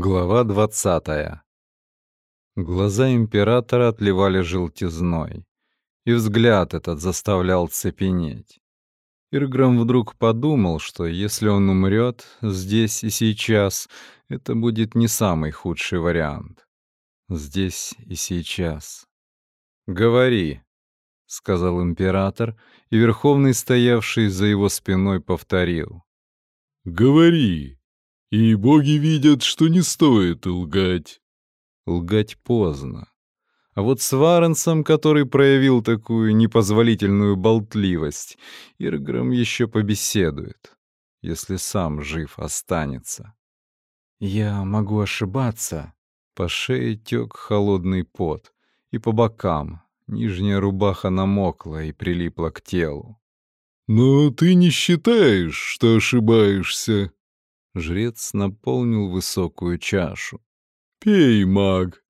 Глава двадцатая. Глаза императора отливали желтизной, и взгляд этот заставлял цепенеть. Ирграм вдруг подумал, что если он умрет здесь и сейчас, это будет не самый худший вариант. Здесь и сейчас. «Говори», — сказал император, и Верховный, стоявший за его спиной, повторил. «Говори», и боги видят, что не стоит лгать. Лгать поздно. А вот с Варенсом, который проявил такую непозволительную болтливость, Ирграм еще побеседует, если сам жив останется. Я могу ошибаться. По шее тек холодный пот, и по бокам нижняя рубаха намокла и прилипла к телу. «Но ты не считаешь, что ошибаешься?» Жрец наполнил высокую чашу. «Пей, маг,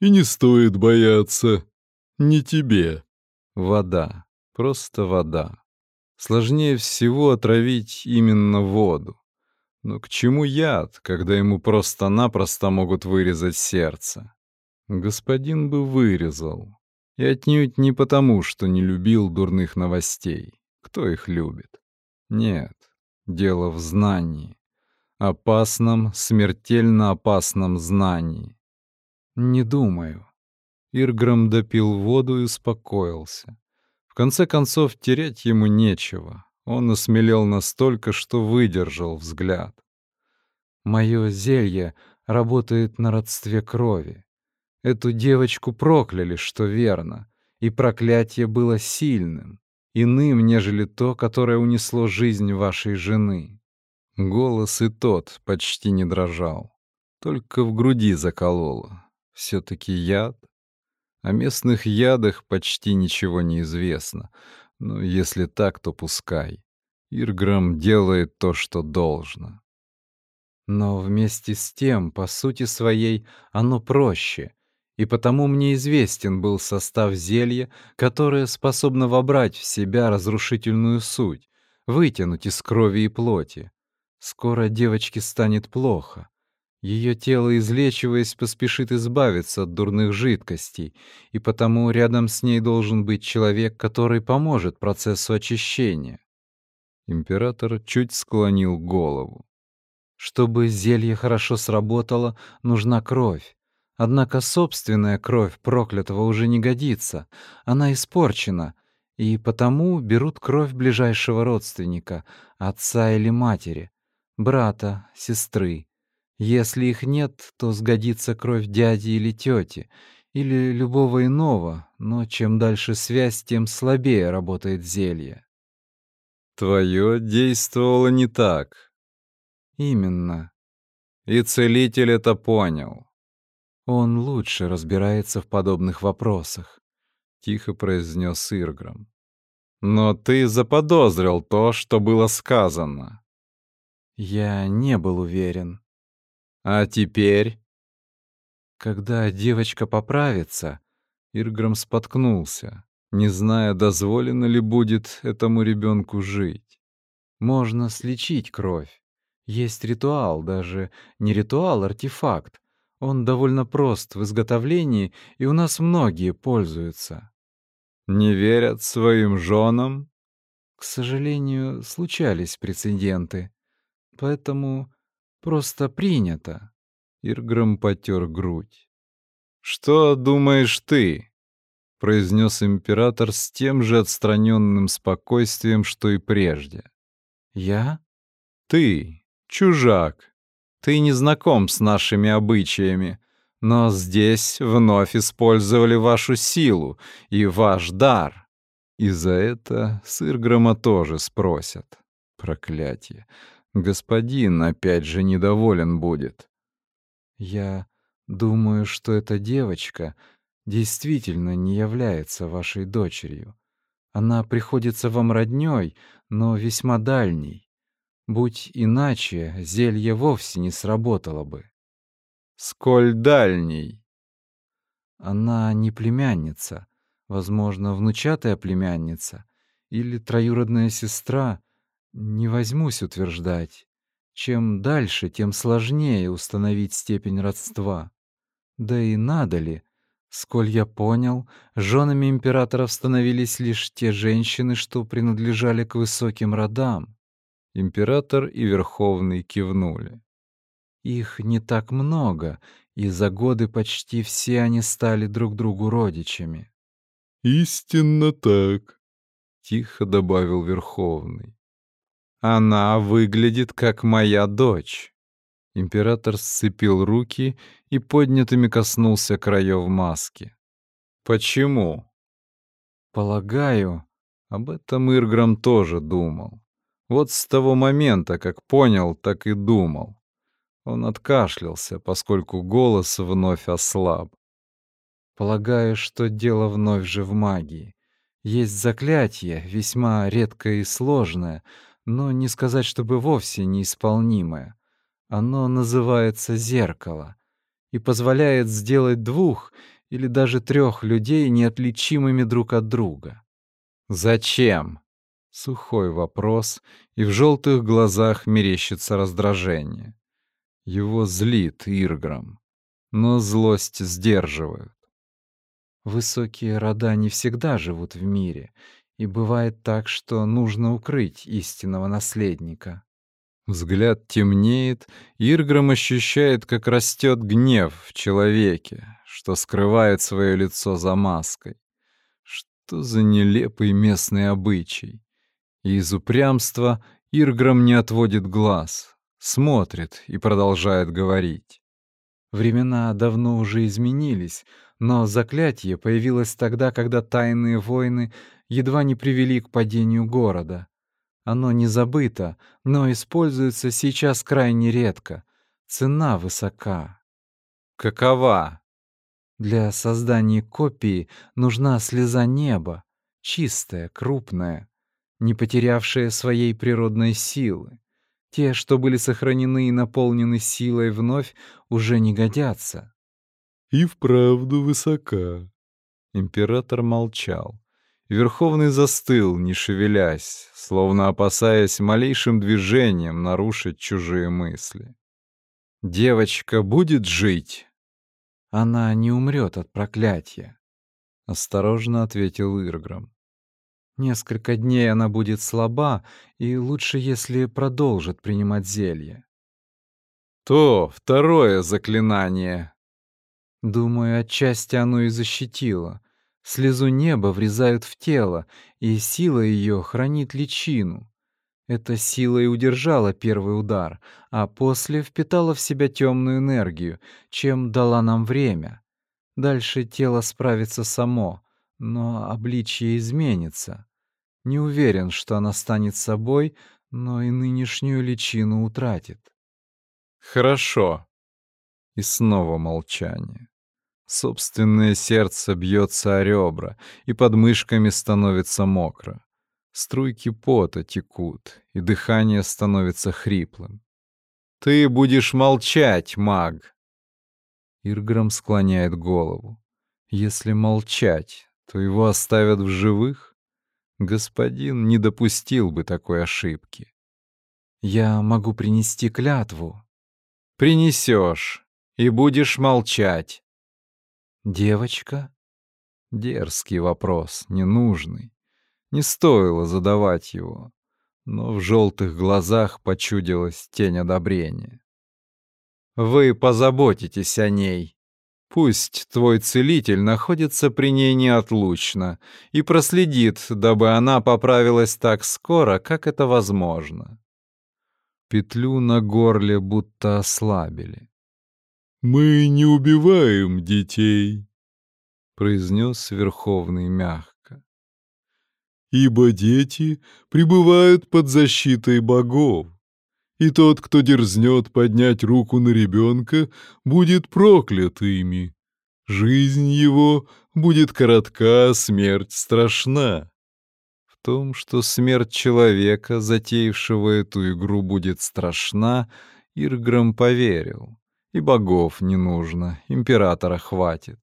и не стоит бояться. Не тебе». Вода, просто вода. Сложнее всего отравить именно воду. Но к чему яд, когда ему просто-напросто могут вырезать сердце? Господин бы вырезал. И отнюдь не потому, что не любил дурных новостей. Кто их любит? Нет, дело в знании опасном, смертельно опасном знании. Не думаю. Ирграм допил воду и успокоился. В конце концов, терять ему нечего. Он осмелел настолько, что выдержал взгляд. Мое зелье работает на родстве крови. Эту девочку прокляли, что верно, и проклятие было сильным, иным, нежели то, которое унесло жизнь вашей жены. Голос и тот почти не дрожал, только в груди закололо. Все-таки яд? О местных ядах почти ничего не известно, но если так, то пускай. Ирграм делает то, что должно. Но вместе с тем, по сути своей, оно проще, и потому мне известен был состав зелья, которое способно вобрать в себя разрушительную суть, вытянуть из крови и плоти. Скоро девочке станет плохо. Ее тело, излечиваясь, поспешит избавиться от дурных жидкостей, и потому рядом с ней должен быть человек, который поможет процессу очищения. Император чуть склонил голову. Чтобы зелье хорошо сработало, нужна кровь. Однако собственная кровь проклятого уже не годится, она испорчена, и потому берут кровь ближайшего родственника, отца или матери брата, сестры. Если их нет, то сгодится кровь дяди или тети, или любого иного, но чем дальше связь, тем слабее работает зелье. Твое действовало не так. Именно. И целитель это понял. Он лучше разбирается в подобных вопросах, тихо произнес Ирграм. Но ты заподозрил то, что было сказано. Я не был уверен. А теперь? Когда девочка поправится, Ирграм споткнулся, не зная, дозволено ли будет этому ребенку жить. Можно слечить кровь. Есть ритуал, даже не ритуал, артефакт. Он довольно прост в изготовлении, и у нас многие пользуются. Не верят своим женам? К сожалению, случались прецеденты поэтому просто принято. Ирграм потер грудь. «Что думаешь ты?» — произнес император с тем же отстраненным спокойствием, что и прежде. «Я?» «Ты, чужак. Ты не знаком с нашими обычаями, но здесь вновь использовали вашу силу и ваш дар. И за это с Ирграма тоже спросят. Проклятие. Господин опять же недоволен будет. Я думаю, что эта девочка действительно не является вашей дочерью. Она приходится вам роднёй, но весьма дальней. Будь иначе, зелье вовсе не сработало бы. Сколь дальней? Она не племянница, возможно, внучатая племянница или троюродная сестра — не возьмусь утверждать. Чем дальше, тем сложнее установить степень родства. Да и надо ли? Сколь я понял, женами императоров становились лишь те женщины, что принадлежали к высоким родам. Император и Верховный кивнули. Их не так много, и за годы почти все они стали друг другу родичами. «Истинно так», — тихо добавил Верховный. «Она выглядит как моя дочь». Император сцепил руки и поднятыми коснулся краев маски. «Почему?» «Полагаю, об этом Ирграм тоже думал. Вот с того момента, как понял, так и думал. Он откашлялся, поскольку голос вновь ослаб. Полагаю, что дело вновь же в магии. Есть заклятие, весьма редкое и сложное, но не сказать, чтобы вовсе неисполнимое. Оно называется зеркало и позволяет сделать двух или даже трех людей неотличимыми друг от друга. Зачем? Сухой вопрос, и в желтых глазах мерещится раздражение. Его злит Ирграм, но злость сдерживают. Высокие рода не всегда живут в мире, и бывает так, что нужно укрыть истинного наследника. Взгляд темнеет, Ирграм ощущает, как растет гнев в человеке, что скрывает свое лицо за маской. Что за нелепый местный обычай? И из упрямства Ирграм не отводит глаз, смотрит и продолжает говорить. Времена давно уже изменились, но заклятие появилось тогда, когда тайные войны едва не привели к падению города. Оно не забыто, но используется сейчас крайне редко. Цена высока. Какова? Для создания копии нужна слеза неба, чистая, крупная, не потерявшая своей природной силы. Те, что были сохранены и наполнены силой вновь, уже не годятся. И вправду высока. Император молчал. Верховный застыл, не шевелясь, словно опасаясь малейшим движением нарушить чужие мысли. «Девочка будет жить?» «Она не умрет от проклятия», — осторожно ответил Ирграм. Несколько дней она будет слаба, и лучше, если продолжит принимать зелье. То второе заклинание. Думаю, отчасти оно и защитило. Слезу неба врезают в тело, и сила ее хранит личину. Эта сила и удержала первый удар, а после впитала в себя темную энергию, чем дала нам время. Дальше тело справится само, но обличье изменится. Не уверен, что она станет собой, но и нынешнюю личину утратит. Хорошо. И снова молчание. Собственное сердце бьется о ребра, и под мышками становится мокро. Струйки пота текут, и дыхание становится хриплым. «Ты будешь молчать, маг!» Ирграм склоняет голову. «Если молчать, то его оставят в живых?» Господин не допустил бы такой ошибки. Я могу принести клятву. Принесешь и будешь молчать. Девочка? Дерзкий вопрос, ненужный. Не стоило задавать его, но в желтых глазах почудилась тень одобрения. Вы позаботитесь о ней. Пусть твой целитель находится при ней неотлучно и проследит, дабы она поправилась так скоро, как это возможно. Петлю на горле будто ослабили. «Мы не убиваем детей», — произнес Верховный мягко. «Ибо дети пребывают под защитой богов и тот, кто дерзнет поднять руку на ребенка, будет проклят ими. Жизнь его будет коротка, смерть страшна. В том, что смерть человека, затеявшего эту игру, будет страшна, Ирграм поверил. И богов не нужно, императора хватит.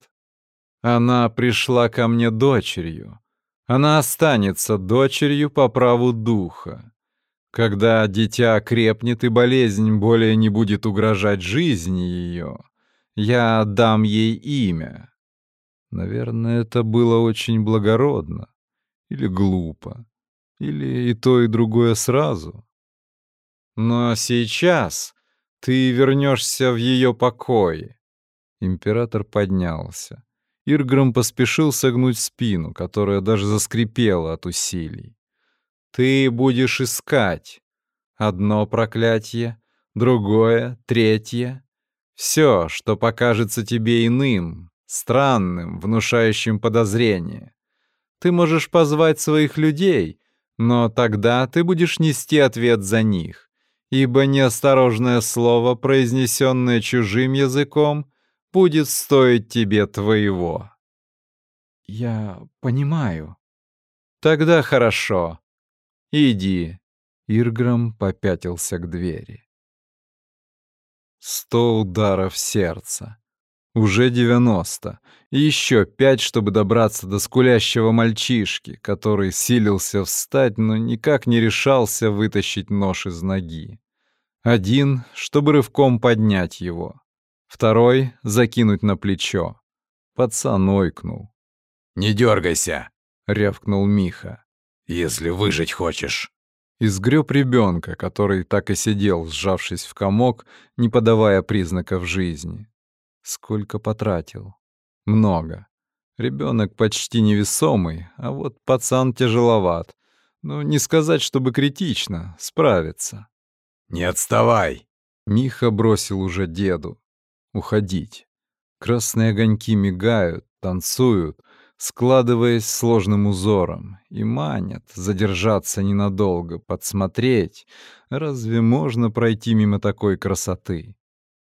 Она пришла ко мне дочерью. Она останется дочерью по праву духа. Когда дитя крепнет и болезнь более не будет угрожать жизни ее, я дам ей имя. Наверное, это было очень благородно. Или глупо. Или и то, и другое сразу. Но сейчас ты вернешься в ее покой. Император поднялся. Ирграм поспешил согнуть спину, которая даже заскрипела от усилий. Ты будешь искать. Одно проклятие, другое, третье. Все, что покажется тебе иным, странным, внушающим подозрение. Ты можешь позвать своих людей, но тогда ты будешь нести ответ за них, ибо неосторожное слово, произнесенное чужим языком, будет стоить тебе твоего. Я понимаю. Тогда хорошо. Иди. Ирграм попятился к двери. Сто ударов сердца. Уже девяносто. И еще пять, чтобы добраться до скулящего мальчишки, который силился встать, но никак не решался вытащить нож из ноги. Один, чтобы рывком поднять его. Второй — закинуть на плечо. Пацан ойкнул. «Не дергайся!» — рявкнул Миха. «Если выжить хочешь!» Изгреб ребенка, который так и сидел, сжавшись в комок, не подавая признаков жизни. Сколько потратил? Много. Ребенок почти невесомый, а вот пацан тяжеловат. Ну, не сказать, чтобы критично, справится. «Не отставай!» Миха бросил уже деду. Уходить. Красные огоньки мигают, танцуют, складываясь сложным узором, и манят задержаться ненадолго, подсмотреть. Разве можно пройти мимо такой красоты?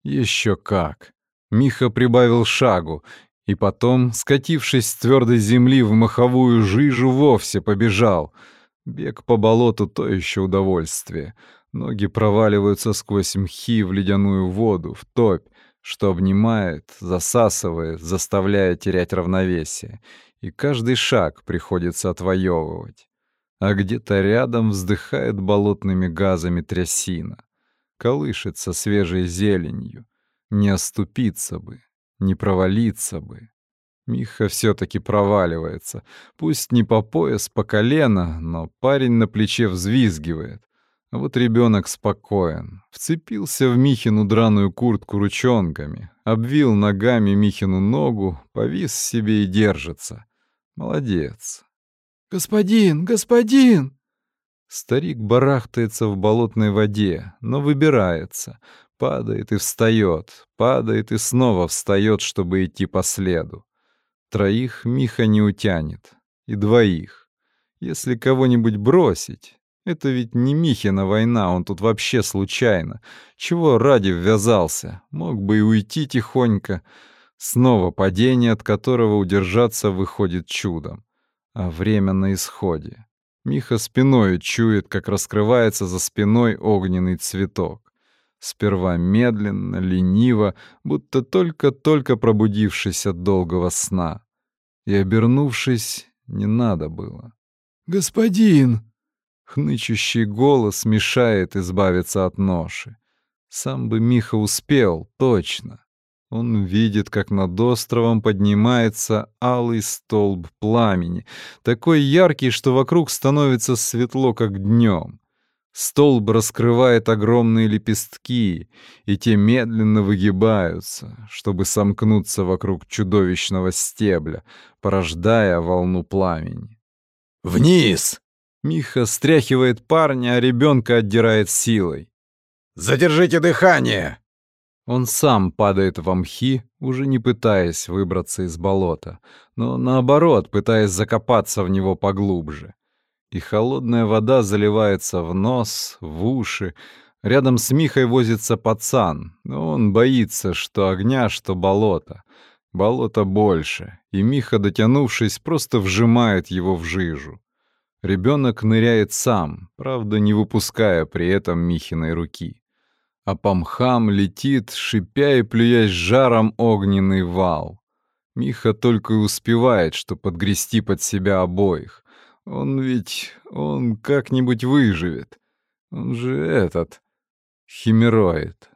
Еще как! Миха прибавил шагу, и потом, скатившись с твердой земли в маховую жижу, вовсе побежал. Бег по болоту — то еще удовольствие. Ноги проваливаются сквозь мхи в ледяную воду, в топь, что обнимает, засасывает, заставляя терять равновесие. И каждый шаг приходится отвоевывать. А где-то рядом вздыхает болотными газами трясина. Колышется свежей зеленью. Не оступиться бы, не провалиться бы. Миха все-таки проваливается. Пусть не по пояс, по колено, но парень на плече взвизгивает. А вот ребенок спокоен. Вцепился в Михину драную куртку ручонками, обвил ногами Михину ногу, повис себе и держится. Молодец. «Господин, господин!» Старик барахтается в болотной воде, но выбирается. Падает и встает, падает и снова встает, чтобы идти по следу. Троих Миха не утянет. И двоих. Если кого-нибудь бросить... Это ведь не Михина война, он тут вообще случайно. Чего ради ввязался? Мог бы и уйти тихонько. Снова падение, от которого удержаться выходит чудом. А время на исходе. Миха спиной чует, как раскрывается за спиной огненный цветок. Сперва медленно, лениво, будто только-только пробудившись от долгого сна. И, обернувшись, не надо было. «Господин!» Хнычущий голос мешает избавиться от ноши. Сам бы Миха успел, точно. Он видит, как над островом поднимается алый столб пламени, такой яркий, что вокруг становится светло, как днем. Столб раскрывает огромные лепестки, и те медленно выгибаются, чтобы сомкнуться вокруг чудовищного стебля, порождая волну пламени. «Вниз!» Миха стряхивает парня, а ребенка отдирает силой. «Задержите дыхание!» Он сам падает в мхи, уже не пытаясь выбраться из болота, но наоборот, пытаясь закопаться в него поглубже и холодная вода заливается в нос, в уши. Рядом с Михой возится пацан, но он боится, что огня, что болото. Болото больше, и Миха, дотянувшись, просто вжимает его в жижу. Ребенок ныряет сам, правда, не выпуская при этом Михиной руки. А по мхам летит, шипя и плюясь жаром, огненный вал. Миха только и успевает, что подгрести под себя обоих. Он ведь... он как-нибудь выживет. Он же этот... химероид.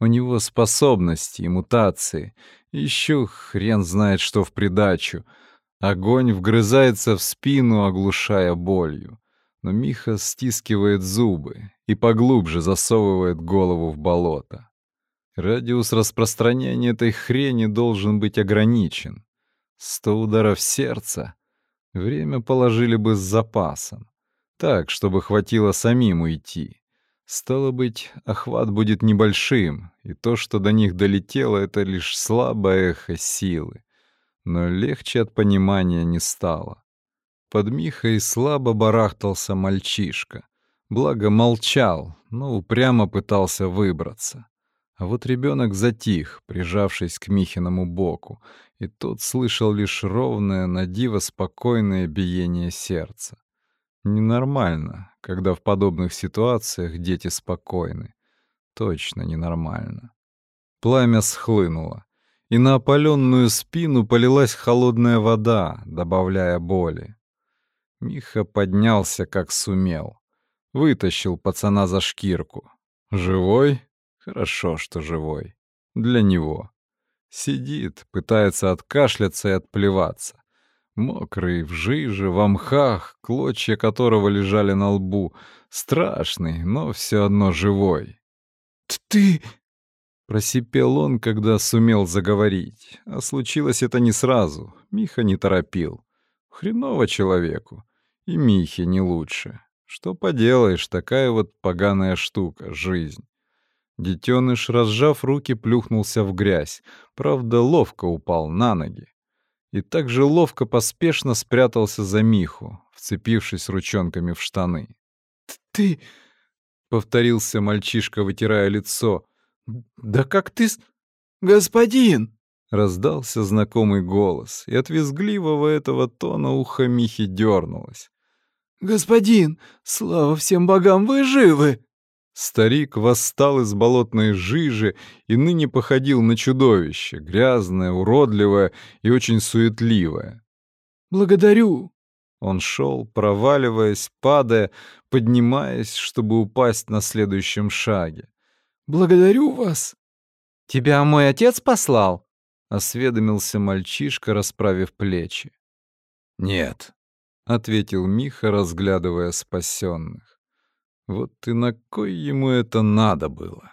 У него способности и мутации. Еще хрен знает, что в придачу. Огонь вгрызается в спину, оглушая болью. Но Миха стискивает зубы и поглубже засовывает голову в болото. Радиус распространения этой хрени должен быть ограничен. Сто ударов сердца. Время положили бы с запасом. Так, чтобы хватило самим уйти. Стало быть, охват будет небольшим, и то, что до них долетело, это лишь слабое эхо силы. Но легче от понимания не стало. Под Михой слабо барахтался мальчишка. Благо молчал, но упрямо пытался выбраться. А вот ребенок затих, прижавшись к Михиному боку, и тот слышал лишь ровное, надиво спокойное биение сердца. Ненормально, когда в подобных ситуациях дети спокойны. Точно ненормально. Пламя схлынуло, и на опаленную спину полилась холодная вода, добавляя боли. Миха поднялся как сумел. Вытащил пацана за шкирку. «Живой?» Хорошо, что живой. Для него. Сидит, пытается откашляться и отплеваться. Мокрый, в жиже, в мхах, клочья которого лежали на лбу. Страшный, но все одно живой. «Ты...» — просипел он, когда сумел заговорить. А случилось это не сразу. Миха не торопил. Хреново человеку. И Михе не лучше. Что поделаешь, такая вот поганая штука — жизнь. Детеныш, разжав руки, плюхнулся в грязь, правда, ловко упал на ноги. И так же ловко поспешно спрятался за Миху, вцепившись ручонками в штаны. «Ты...» — повторился мальчишка, вытирая лицо. «Да как ты... Господин!» — раздался знакомый голос, и от визгливого этого тона ухо Михи дернулось. «Господин, слава всем богам, вы живы!» Старик восстал из болотной жижи и ныне походил на чудовище, грязное, уродливое и очень суетливое. «Благодарю!» Он шел, проваливаясь, падая, поднимаясь, чтобы упасть на следующем шаге. «Благодарю вас!» «Тебя мой отец послал?» — осведомился мальчишка, расправив плечи. «Нет», — ответил Миха, разглядывая спасенных. Вот и на кой ему это надо было?